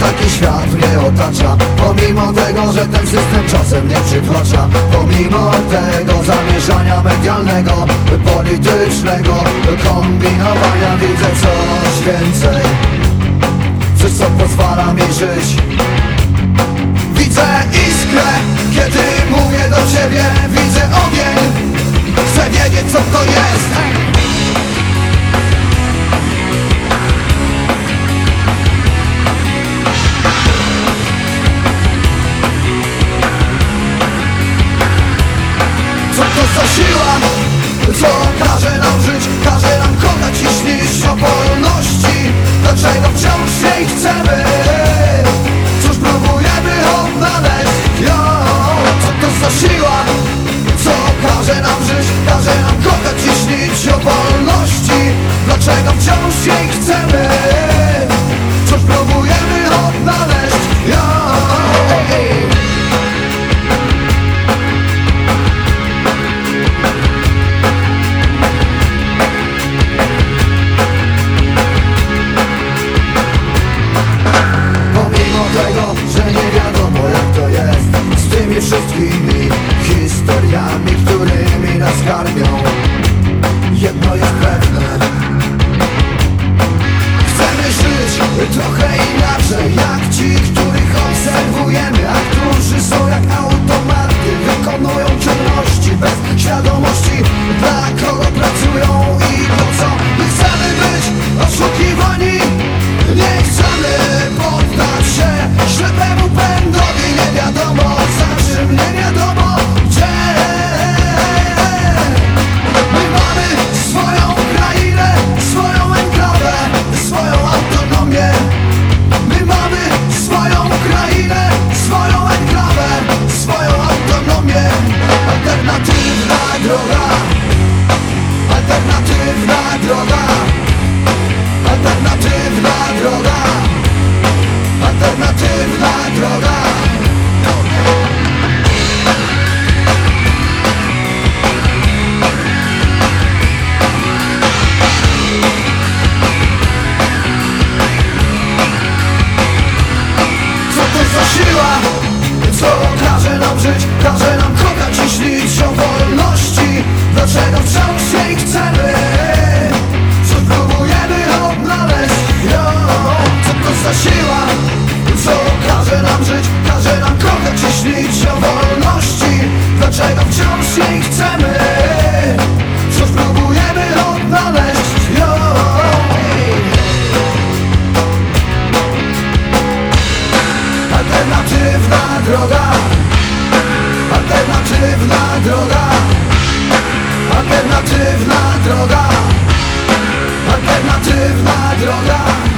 taki świat mnie otacza. Pomimo tego, że ten system czasem nie przytłacza. Pomimo tego zamieszania medialnego Politycznego kombinowania Widzę coś więcej. Coś co pozwala mi żyć siła, co każe nam żyć Każe nam kochać i śnić o wolności? Dlaczego wciąż jej chcemy? Cóż próbujemy odnaleźć ją Co to za siła, co każe nam żyć Każe nam kochać i śnić o wolności? Dlaczego wciąż jej chcemy trochę Każe nam kochać i śnić o wolności. Dlaczego wciąż jej chcemy? Co próbujemy odnaleźć ją. Co to za siła, co każe nam żyć? Każe nam kochać i śnić o wolności. Dlaczego wciąż jej chcemy droga. Alternatywna droga. Alternatywna droga.